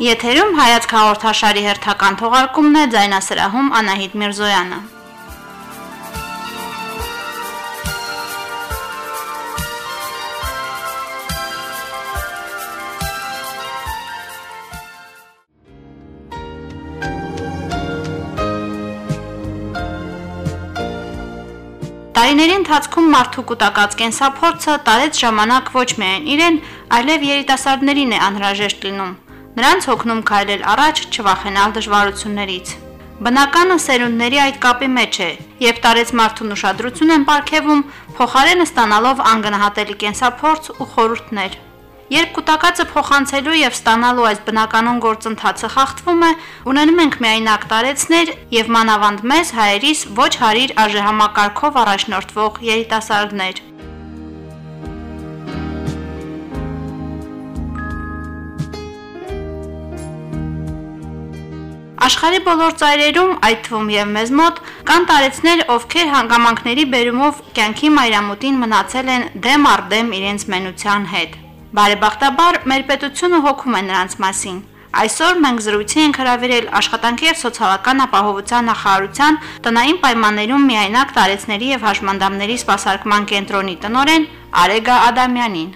Եթերում հայացք հաղորդաշարի հերթական թողարկումն է ձայնասրահում Անահիտ Միրզոյանը։ Տարիների ընթացքում մարդու կൂട്ടակած կենսափորձը տարեց ժամանակ ոչ միայն իրեն, այլև երիտասարդներին է անհրաժեշտ լինում։ Նրանց օգնում քայլել առաջ, չվախենալ դժվարություններից։ Բնականը սերունդների այդ կապի մեջ է, եւ տարեց մարդուն ուշադրություն են ապարգևում, փոխարենը ստանալով անգնահատելի կենսափորձ ու խորհուրդներ։ Երբ կൂട്ടակացը փոխանցելու եւ ստանալու այս բնականon գործընթացը խախտվում է, ունենում ենք միայնակ տարեցներ եւ մանավանդ մեզ հայերիս ոչ հարիր արժեհամակարգով առաջնորդվող երիտասարդներ։ Աշխարի բոլոր ծայրերում, այդ թվում եւ մեզ մոտ, կան տարեցներ, ովքեր հանգամանքների բերումով կյանքի մայրամուտին մնացել են դեմ առ դեմ իրենց մենության հետ։ Բարեբախտաբար մեր պետությունը հոգում է նրանց մասին։ Այսօր մենք զրույցի ենք հրավիրել աշխատանքի եւ սոցիալական ապահովության նախարարության տնային պայմաններում միայնակ տարեցների եւ հաշմանդամների սպասարկման կենտրոնի տնորեն Արեգա Ադամյանին։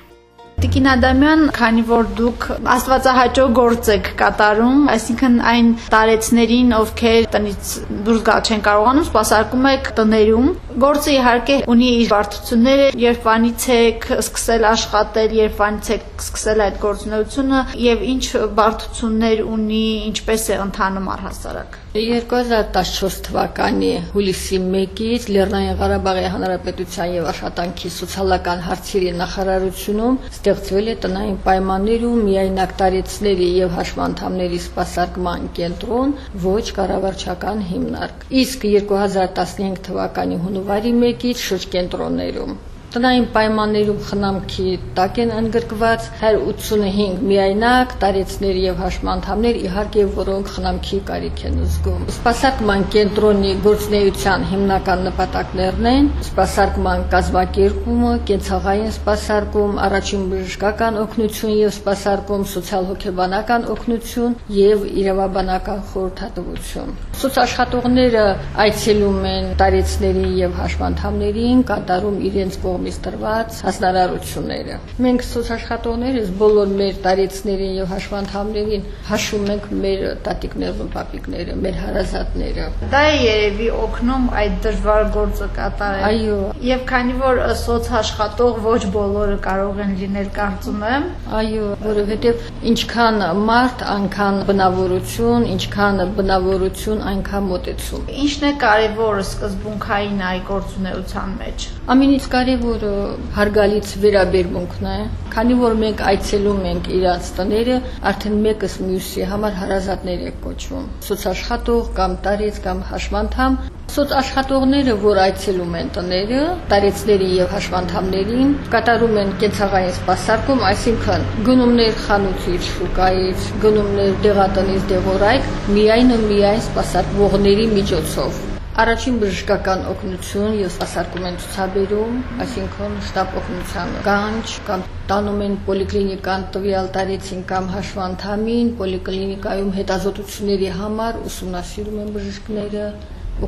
Տիկին Ադամյան, քանի որ դուք աստվածահաճո գործ եք կատարում, այսինքն այն տարեցներին, ովքեր տնից դուրս գալ չեն կարողանում, սպասարկում եք տներում։ Գործը իհարկե ունի իր բարդությունները, երբ վանից եք սկսել աշխատել, երբ վանից եք սկսել այդ գործունեությունը եւ ինչ բարդություններ ունի, ինչպես է ընթանում առհասարակ։ 2014 թվականի հուլիսի 1-ից Լեռնային Ղարաբաղի Հանրապետության եւ աշխատանքի սոցիալական հարցերի նախարարությունում ստեղծվել է տնային պայմաններում միայնակ տարեցների եւ հաշմանդամների սպասարկման կենտրոն ոչ կառավարչական հիմնարկ։ Իսկ 2015 թվականի հունվարի 1-ից շրջկենտրոններում Տնային պայմաններում խնամքի տակ են ընդգրկված 185 միայնակ տարեցներ եւ հաշմանդամներ, իհարկե, որոնք խնամքի կարիք են զգում։ Սպասարկման կենտրոնի գործնեության հիմնական նպատակներն են. Սպասարկման կազմակերպումը, կենցաղային սպասարկում, առաջին բժշկական օգնություն եւ սպասարկում, սոցիալ-հոգեբանական օգնություն եւ իրավաբանական խորհրդատվություն։ Սոցաշխատողները այցելում են տարեցներին եւ հաշմանդամներին, կատարում իրենց կողմ կողմից տրված հասարարությունները։ Մենք սոցաշխատողներս բոլոր մեր տարեցներին եւ հաշվանդամներին հաշվում ենք մեր տատիկներն ու պապիկները, մեր հարազատները։ Դա է երևի օգնում այդ դժվար գործը կատարել։ Այո։ Եվ քանի որ սոցաշխատող ոչ բոլորը կարող են լինել, կարծում եմ։ Այո, որովհետեւ ինչքան մարդ, այնքան բնավորություն, ինչքան բնավորություն, այնքան մոտեցում։ Ինչն է կարևորը սկզբունքային այ գործունեության մեջ։ Ամենից կարևոր որը հարգալից վերաբերմունքն է, քանի որ մենք այցելում ենք իրաց տները, արդեն մեկս մյուսի համար հարազատներ է կոչվում։ Սոցաշխատող կամ տարեց կամ հաշմանդամ Սոցաշխատողները, որ այցելում են տները, տարեցների եւ հաշվանդամներին, կատարում են կենցաղային սպասարկում, այսինքն գնումներ խանութից, շուկայից, գնումներ դեղատնից դեղորայք, միայն ու միայն սպասարկվողների միջոցով Առաջին բժշկական օգնություն եւ սպասարկում են ցուցաբերում, այսինքն շտապ օգնության կանչ կամ տանում են պոլիկլինիկան տվյալ տարեցին կամ հաշվանդամին, պոլիկլինիկայում հետազոտությունների համար ուսումնասիրում են բժիշկները,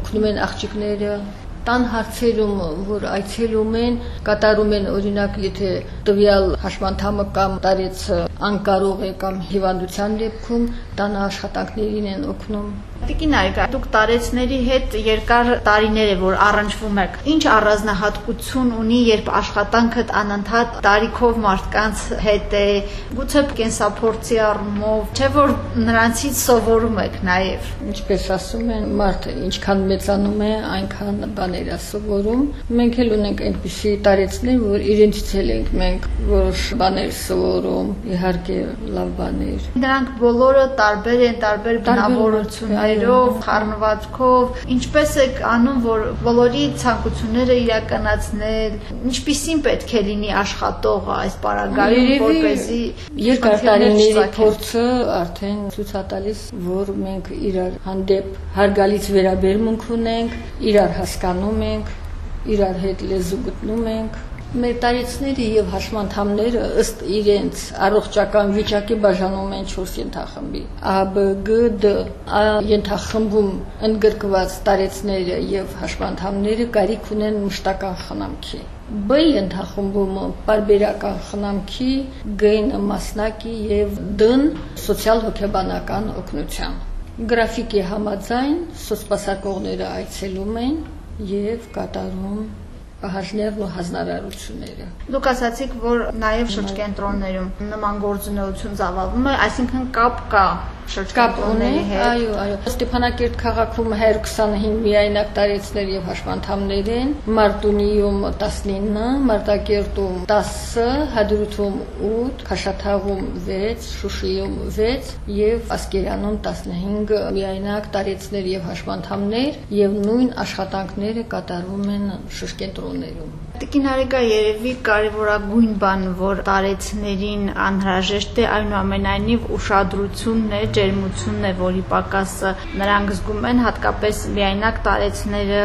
օգնում են աղջիկները տան հարցերում, որ այցելում են, կատարում են օրինակ, եթե տվյալ հաշմանդամը կամ տարեցը անկարող է կամ հիվանդության դեպքում, տան աշխատանքներին են օգնում Տիկին Այգա, դուք տարեցների հետ երկար տարիներ է որ առնչվում եք։ Ինչ առանձնահատկություն ունի, երբ աշխատանքդ անընդհատ տարիքով մարդկանց հետ է, գուցե կենսափորձի առումով, չէ որ նրանցից սովորում եք նաև։ Ինչպես ասում են, մարդը ինչքան մեծանում է, այնքան բաներ է սովորում։ Մենք էլ ունենք այնպիսի տարեցներ, որ իրենցից էլ ենք մենք որոշ բաներ սովորում, իհարկե լավ բաներ։ Դրանք բոլորը տարբեր են, տարբեր բնավորություններ ձևերով, խառնվածքով, ինչպես եք անում, որ բոլորի ցանկությունները իրականացնել, ինչպիսին պետք է լինի աշխատողը այս պարագայում, որպեսզի երկար տարիների փորձը արդեն ցույց է տալիս, որ մենք իրար հանդեպ հարգալից վերաբերմունք ունենք, իրար հասկանում ենք, իրար հետ լեզու գտնում ենք Մեր տարիցները եւ հաշմանդամները ըստ իրենց առողջական վիճակի բաժանում են 4 ենթախմբի։ A, B, G, D։ A ենթախմբում ընդգրկված տարիցները եւ հաշմանդամները կարիք ունեն մշտական խնամքի։ B ենթախմբում բարբերական խնամքի, G-ն մասնակի եւ D-ն սոցիալ-հոգեբանական օգնության։ Գրաֆիկի համաձայն սոցսպասարկողները այցելում են եւ կատարում պահանջներն ու հանրարարությունները։ Դուք ասացիք, որ նաև շրջկենտրոններում նման գործունեություն ծավալվում է, այսինքն կապ կա կապ ունի, այո, այո։ Ստեփանակերտ քաղաքում 125 միայնակ տարեցներ եւ հաշվանդամներ են, Մարտունիում 19, Մարտակերտում 10, Հադրութում 8, Խաշաթաղում 6, Շուշիում 6 եւ Ասկերանում 15 միայնակ տարեցներ եւ հաշվանդամներ եւ նույն աշխատանքները կատարվում են շրջենտրոններում։ Տիկին Արեգա երևի կարևորագույն բան, որ տարեցներին անհրաժեշտ է այնուամենայնիվ ուշադրությունն է, ջերմությունն է, որի պակասը նրանք զգում են, հատկապես միայնակ տարեցները,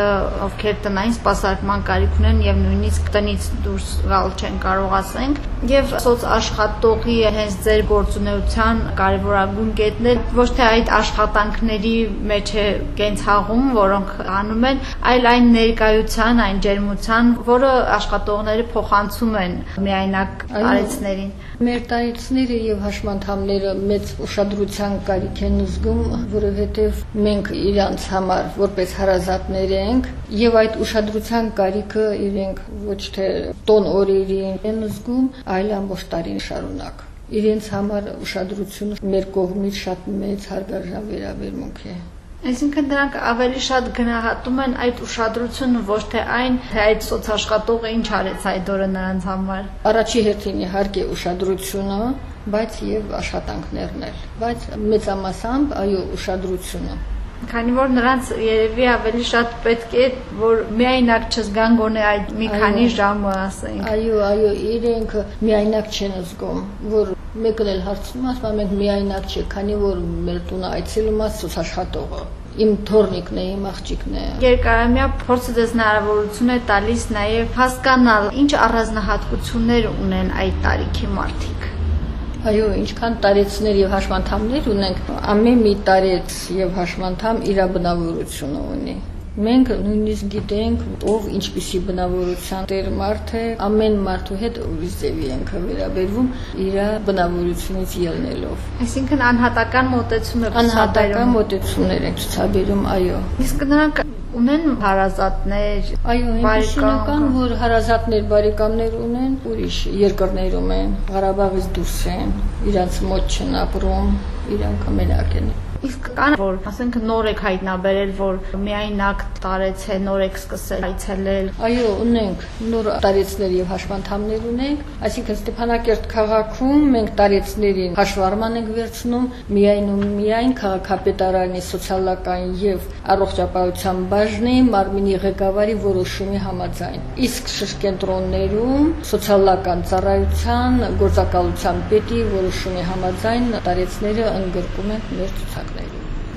ովքեր տնային սպասարկման կարիք ունեն եւ նույնիսկ տնից դուրս գալ չեն կարող ասենք, եւ սոց աշխատողի հենց ձեր գործունեության կարևորագույն կետն է ոչ թե այդ աշխատանքների մեջ է կենցաղում, որոնք անում են, այլ այն ներկայության, այն ջերմության, որը աշխատողները փոխանցում են միայնակ տարեցներին։ Մեր տարեցները եւ հաշմանդամները մեծ ուշադրության կարիք են զգում, որովհետեւ մենք իրանց համար որպես հարազատներ ենք եւ այդ ուշադրության կարիքը իրենք ոչ թե տոն օրերին են զգում, այլ ամբողջ տարին շարունակ իրենց համար ուշադրությունը մեր կողմից շատ մեծ հարգարժան վերաբերմունք է։ Այսինքն դրանք ավելի շատ գնահատում են այդ ուշադրությունը ոչ թե այն, թե այդ սոցաշխատողը ինչ արեց այդ օրը նրանց համար։ Առաջի հերթին իհարկե ուշադրությունը, բայց եւ աշխատանքներն էլ, բայց մեծամասամբ այո ուշադրությունը քանի որ նրանց երևի ավելի շատ պետք է որ միայնակ չզգան գոնե այդ մի քանի ժամը ասենք այո այո իրենք միայնակ չեն զգում որ մեկն էլ հարցնում ասում մենք միայնակ չէ քանի որ մեր տունը այցելում է սոցաշխատողը իմ թորնիկն է, իմ աղջիկն է։ Երկարամյա փորձը դες հնարավորություն է տալիս նաև հասկանալ ինչ առանձնահատկություններ ունեն այդ տարիքի մարդիկ։ Այո, ինչքան տարեցներ եւ հաշմանդամներ ունենք, ամեն մի տարեց եւ հաշմանդամ իր բնավորությունը ունի։ Մենք նույնիսկ գիտենք, ով ինչպիսի բնավորության տեր մարդ է, ամեն մարդու հետ ուրիշ ձևի ենք վերաբերվում իր բնավորությունից ելնելով։ Այսինքն անհատական մոտեցում է անհատական մոտեցումներ են ցուցաբերում, այո։ Իսկ նրանք ունեն հարազատներ, այո, ինքնական, որ հարազատներ, բարեկամներ ունեն, ուրիշ երկրներում են, Ղարաբաղից դուրս են, իրանց մոտ չեն ապրում, իրանք մենակ են։ Իսկ կան որ ասենք նոր եք հայտնաբերել, որ միայնակ տարեց է, նոր եք սկսել այցելել։ Այո, ունենք նոր տարեցներ եւ հաշվանդամներ ունենք, այսինքն Ստեփանակերտ քաղաքում մենք տարեցներին հաշվառման ենք վերցնում միայն ու միայն քաղաքապետարանի սոցիալական եւ առողջապահության բաժնի մարմինի ղեկավարի որոշումի համաձայն։ Իսկ շրջենտրոններում սոցիալական ծառայության գործակալության պետի որոշումի համաձայն տարեցները ընդգրկում են մեր ցուցակ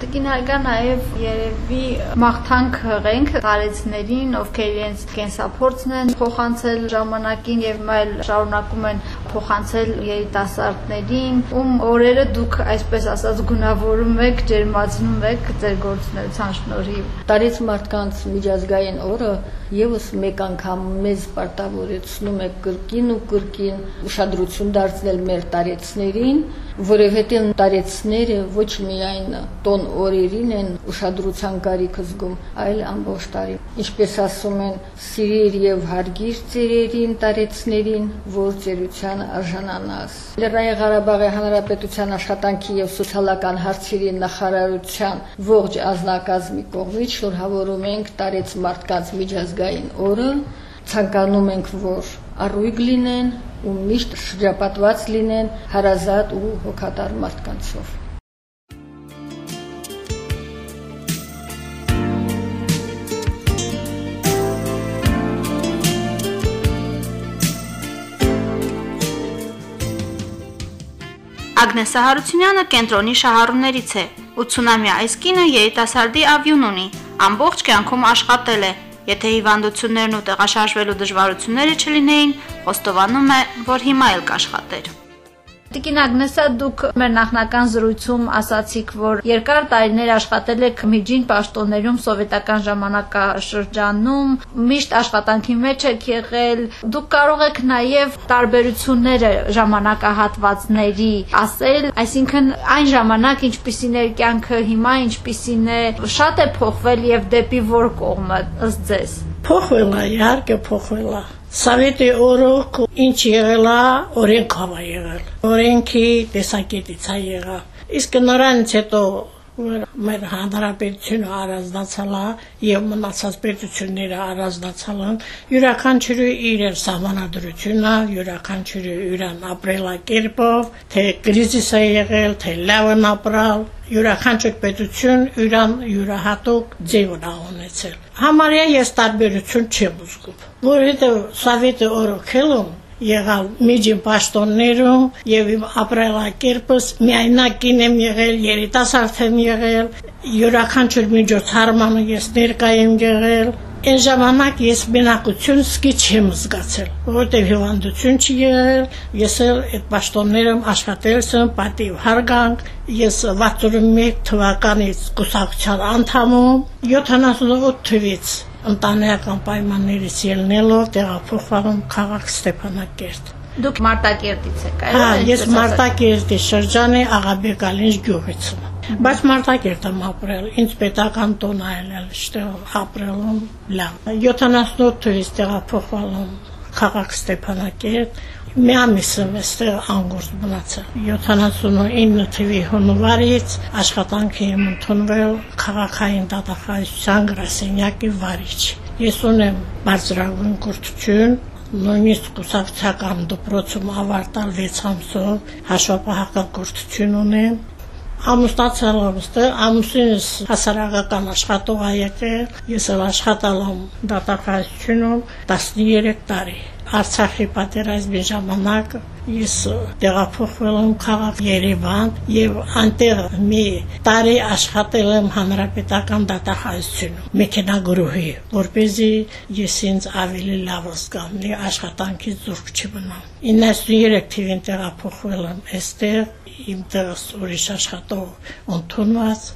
Տիկին Հայգա նաև երևի մաղթանք հղենք տարեցներին, ովքեր իրենց կենսափորձն են փոխանցել ժամանակին եւ այլ շարունակում են փոխանցել երիտասարդներին, ում օրերը դուք այսպես ասած գունավորում եք, ջերմացնում եք ձեր գործունեության շնորհիվ։ Տարեց մարդկանց միջազգային օրը եւս մեկ անգամ մեզ պարտավորեցնում է կրկին ու կրկին ուշադրություն դարձնել մեր տարեցներին, որովհետև տարեցները ոչ միայն տոն օրերին են ուշադրության կարիք զգում, այլ ամբողջ տարի։ Ինչպես ասում են, սիրիր եւ հարգիր ծերերին, տարեցներին, որ ծերության արժանանաս։ Լեռնային Ղարաբաղի Հանրապետության աշխատանքի եւ սոցիալական հարցերի նախարարության ողջ ազնագազմի կողմից շնորհավորում ենք տարեց մարդկանց միջազգային ազգային օրը ցանկանում ենք, որ առույգ լինեն ու միշտ շրջապատված լինեն հարազատ ու հոգատար մարդկանցով։ Ագնեսա Հարությունյանը կենտրոնի շահառուներից է։ 80-ամյա այս կինը երիտասարդի ավյուն ունի, ամբողջ կյանքում աշխատել է, Եթե հիվանդություններն ու տեղաշարժվելու դժվարությունները չլինեին, խոստովանում է, որ հիմա էլ կաշխատեր։ Տիկին Ագնեսա, դուք մեր նախնական զրույցում ասացիք, որ երկար տարիներ աշխատել եք միջին պաշտոններում սովետական ժամանակաշրջանում, միշտ աշխատանքի մեջ եք եղել։ Դուք կարող եք նաև տարբերությունները ժամանակահատվածների ասել, այսինքն այն ժամանակ ինչպիսին էր կյանքը, հիմա ինչպիսին է, շատ է փոխվել եւ դեպի որ կողմը ըստ ձեզ։ Փոխվել է, իհարկե փոխվել է Սովետի օրոք ինչ եղել է, օրենք հավա եղել։ Օրենքի տեսակետից է եղել։ Իսկ նրանից հետո մեր հանրապետությունը առանձնացալ է եւ մնացած պետությունները առանձնացալ են յուրաքանչյուրը իր սահմանադրությունը յուրաքանչյուրը իրան ապրելակերպով թե կրիզիս է եղել թե լավն ապրալ յուրաքանչյուր պետություն իրան յուրահատուկ ձևն ունեցել համարյա ես տարբերություն չեմ ուզում որովհետեւ սովետը օրոքելում եղալ միջին պաշտոններում եւ իմ ապրելակերպս միայնակին եմ եղել, երիտասարդ եմ եղել, յուրաքանչյուր միջոցառմանը ես ներկա եմ եղել, Այն ժամանակ ես բնակություն սկի չեմ զգացել, որովհետև հիվանդություն չի եղել, ես էլ այդ պաշտոններում աշխատել եմ պատիվ հարգանք, ես 61 թվականից կուսակցության անդամում 78 թվից ընտանեկան պայմաններից ելնելով տեղափոխվում քաղաք Ստեփանակերտ։ Դուք Մարտակերտից եք, այո։ Հա, ես Մարտակերտի շրջանի Աղաբեկալինջ գյուղից եմ։ Բայց Մարտակերտ եմ ապրել, ինձ պետական տոն այլել, այդտեղ ապրելում լավ։ 78 թվականից տեղափոխվել եմ քաղաք Ստեփանակերտ, մի ամիս եմ այստեղ անգործ մնացել 79 թվի հունվարից աշխատանքի եմ ընդունվել քաղաքային դատախազության գրասենյակի վարիչ ես ունեմ բարձրագույն կրթություն նույնիսկ կուսակցական դպրոցում ավարտալ 6 ամսով հաշվապահական կրթություն ունեմ ամուսնացել եմ ստե ամուսինս հասարակական աշխատող է եկել ես եմ դատախազությունում 13 տարի Արցախի պատերազմի ժամանակ ես տեղափոխվել եմ քաղաք Երևան եւ անտեղ մի տարի աշխատել եմ հանրապետական դատախազությունում մեքենագրուհի որպեսզի ես ինձ ավելի լավ զգամ մի աշխատանքից զուրկ չմնամ 93 թվին տեղափոխվել եմ այստեղ իմ տեղս ուրիշ աշխատող ընդունված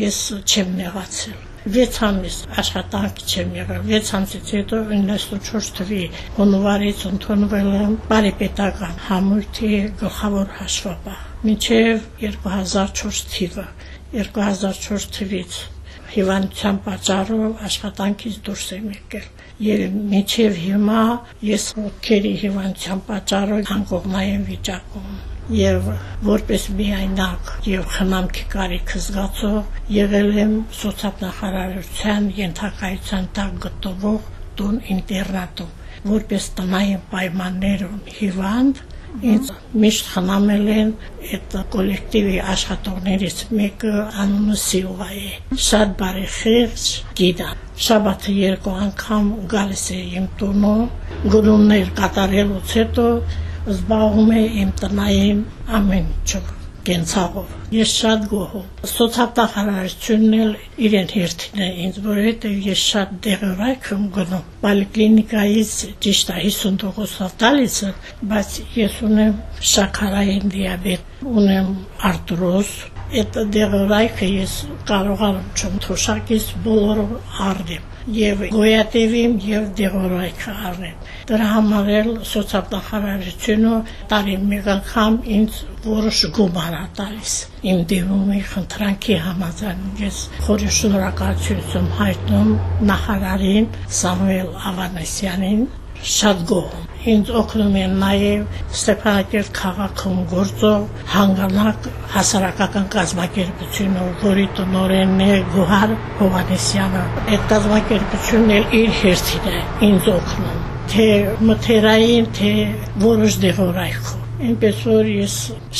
ես չեմ նեղացել 6 ամիս աշխատանք չեմ եղել 6 ամսից հետո 94 թվի հունվարից ընդունվել եմ բարեպետական համույթի գլխավոր հաշվապահ մինչև 2004 թիվը 2004 թվից հիվանդության պատճառով աշխատանքից դուրս եմ եկել եւ մինչև հիմա ես ոգերի հիվանդության պատճառով անկողնային վիճակում եւ որպես միայնակ եւ խնամքի կարիք զգացող եղել եմ սոցիալնախարարության ենթակայության տակ գտնվող տուն ինտերնատում որպես տնային պայմաններում հիվանդ ինձ միշտ խնամել են այդ կոլեկտիվի աշխատողներից մեկը անունը Սիլվա է շատ բարեխիղճ գիդա շաբաթը երկու անգամ գալիս է իմ տունը գնումներ կատարելուց հետո զբաղվում է իմ տնային ամեն ինչով կենցաղով։ Ես շատ գոհ եմ։ Սոցիալտախարարությունն էլ իրեն հերթին է ինձ, որովհետև ես շատ դեղորայք եմ գնում։ Պոլիկլինիկայից ճիշտ է 50% տալիս, բայց ես ունեմ շաքարային դիաբետ, ունեմ արտրոզ, այդ դեղորայքը ես կարող եմ չմթոշակից բոլորը առնեմ եւ գոյատևիմ եւ դեղորայքը առնեմ դրա համար էլ սոցիալնախարարությունը տարին մեկ անգամ ինձ որոշ գումար է տալիս իմ դիմումի խնդրանքի համաձայն ես խորի շնորհակալություն հայտնում նախարարին Սամուել Ավանեսյանին շատ գոհ ինձ օգնում են նաև Ստեփանակերտ քաղաքում գործող հանգանակ հասարակական կազմակերպությունը, որի տնօրենն է Գոհար Հովանեսյանը։ Այդ կազմակերպությունն էլ իր հերթին է ինձ օգնում թե մթերային, թե որոշ դեղորայքով։ Այնպես որ ես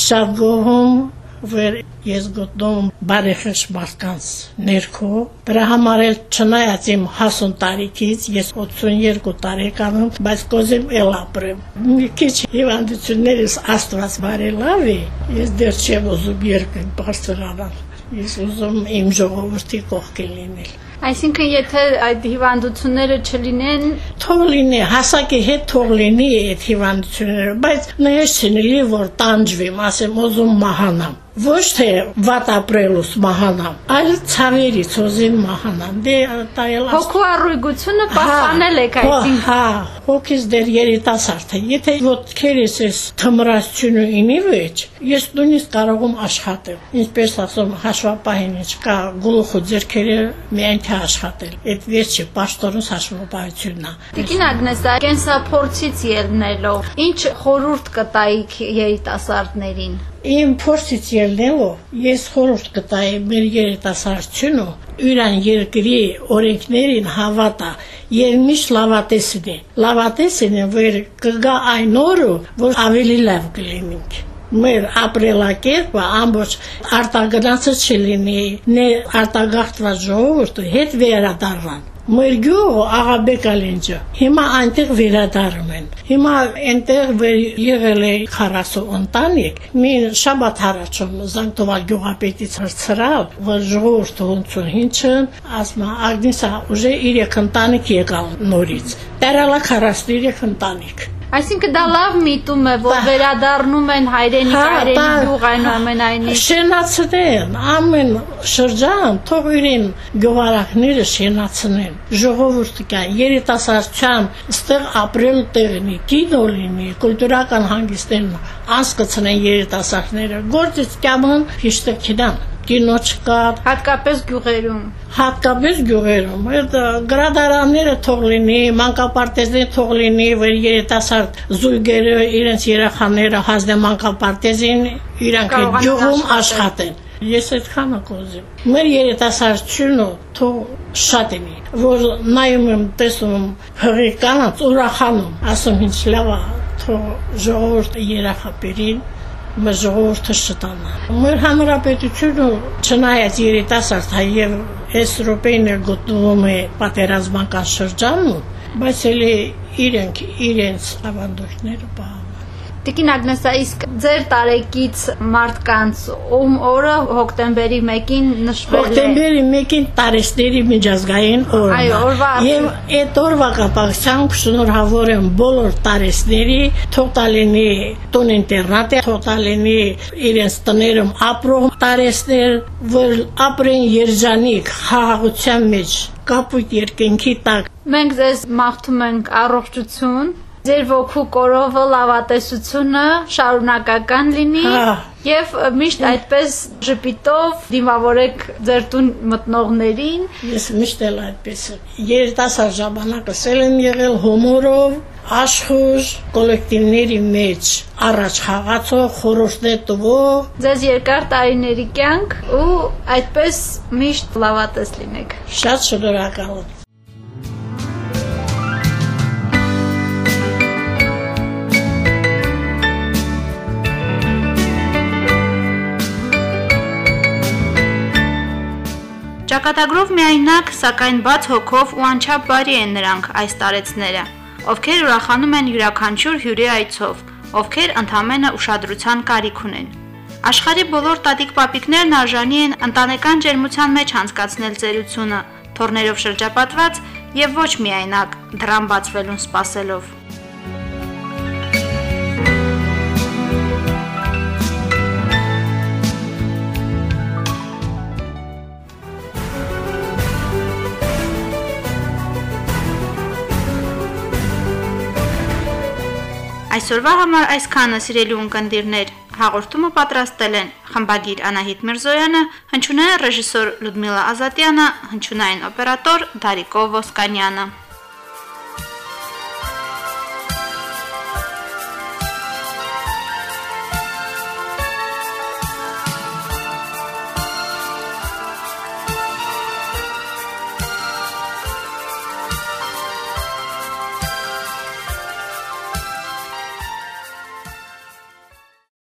շատ գոհում որ ես գտնում բարեխիղճ մարդկանց ներքո դրա համար էլ չնայած իմ հասուն տարիքից ես 82 տարեկան եմ բայց կոզեմ ել ապրեմ մի քիչ հիվանդություններս աստված բարելավ է ես դեռ չեմ ուզում երկրի բարձրանալ ես ուզում իմ ժողովրդի կողքին լինել Այսինքն եթե այդ հիվանդությունները չլինեն, թող լինի հասակի հետ թող լինի այդ հիվանդությունները, բայց նայես չնելի որ տանջվի, ասեմ, ուզում մահանամ ոչ թե վատ ապրելուց մահանամ, այլ ցավերից ուզին մահանամ։ Դե տայել հոգու առույգությունը պահպանել եք այսինքն։ Հա, հոգիս դեր երիտասարդ է։ Եթե ոտքերս էս թմրացությունը ինի վեճ, ես նույնիսկ կարող եմ աշխատել։ Ինչպես ասում, հաշվապահին ինչ կա գլուխը ձերքերը միայն թե աշխատել։ Այդ վերջը պաշտոնս հաշվապահությունն է։ Տիկին Ագնեսա, կենսափորձից ելնելով, ինչ խորհուրդ կտայիք երիտասարդներին։ Իմ փորձից ելնելով ես խորհուրդ կտայի մեր երիտասարդությունը յուրան երկրի օրենքներին հավատա եւ միշտ լավատեսին է լավատեսին է որ կգա այն օրը որ ավելի լավ կլինենք մեր ապրելակերպը ամբողջ արտագնացը չլինի, նե արտագաղթված ժողովուրդը հետ վերադառնան մեր գյուղը Աղաբեկալենջը հիմա այնտեղ վերադառնում են հիմա այնտեղ եղել է 40 ընտանիք մի շաբաթ առաջում Զանգտովա գյուղապետից հրցրալ որ ժողովուրդը ոնցուն հինչն ասма Ագնեսա ուժե 3 ընտանիք եկալ նորից դարալա 43 ընտանիք Այսինքն դա լավ միտում է, որ վերադառնում են հայրենի Հա, հայրենի գյուղ այնուամենայնիվ։ Շենացնեն, ամեն շրջան թող իրեն գովարակները շենացնեն։ Ժողովուրդը կա երիտասարդության ստեղ ապրել տեղնի, կինո լինի, կուլտուրական հանգիստեն անցկացնեն երիտասարդները։ Գործից կամն հիշտը կինան կինո չկա, Հատկապես գյուղերում։ հատկապես գյուղերում։ Այդ գրադարանները թող լինի, մանկապարտեզներ թող լինի, որ երիտասարդ զույգերը իրենց երեխաները հազդե մանկապարտեզին իրանք գյուղում աշխատեն։ Ես այդքան կոզեմ։ Մեր երիտասարդությունը թող շատ է, որ նայում եմ, տեսում եմ հղի կանած ուրախանում, ասում ինչ լավ թող ժողովուրդը երախապերին ժողովուրդը շտանա։ Մեր հանրապետությունը չնայած երիտասարդ հայ եւ այս ռոպեին էլ գտնվում է պատերազմական շրջանում, բայց էլի իրենք իրենց ավանդույթները պահում Տիկին Ագնեսա, իսկ ձեր տարեկից մարդկանց ում օրը հոկտեմբերի 1-ին նշվել է։ Հոկտեմբերի 1-ին տարեստերի միջազգային օրն Այո, է։ օրվա արդի- Եվ այդ օրվա կապակցությամբ շնորհավոր եմ բոլոր տարեստների, թող տալինի տուն ինտերնատը, թող տալինի իրենց տներում ապրող տարեստներ, որ ապրեն երջանիկ խաղաղության մեջ, կապույտ երկնքի տակ, Մենք ձեզ մաղթում ենք առողջություն, ձեր ոգու կորովը լավատեսությունը շարունակական լինի Հա։ եւ միշտ այդպես ժպիտով դիմավորեք ձեր տուն մտնողներին Ես միշտ էլ այդպես Երիտասարդ ժամանակս էլ եմ եղել հումորով, աշխուժ, կոլեկտիվների մեջ առաջ խաղացող, խորհուրդներ տվող, ձեզ երկար տարիների կյանք ու այդպես միշտ լավատես լինեք շատ շնորհակալ եմ։ Ճակատագրով միայնակ, սակայն բաց հոգով ու անչափ բարի են նրանք այս տարեցները, ովքեր ուրախանում են յուրաքանչյուր հյուրի այցով, ովքեր ընդամենը ուշադրության կարիք ունեն։ Աշխարի բոլոր տատիկ պապիկներն արժանի են ընտանեկան ջերմության մեջ անցկացնել ծերությունը, թորներով շրջապատված եւ ոչ միայնակ դրան բացվելուն սпасելով։ Այսօրվա համար այսքանը սիրելի ունկնդիրներ հաղորդումը պատրաստել են խմբագիր Անահիտ Միրզոյանը, հնչյունային ռեժիսոր Լյուդմիլա Ազատյանը, հնչյունային օպերատոր Դարիկո Ոսկանյանը։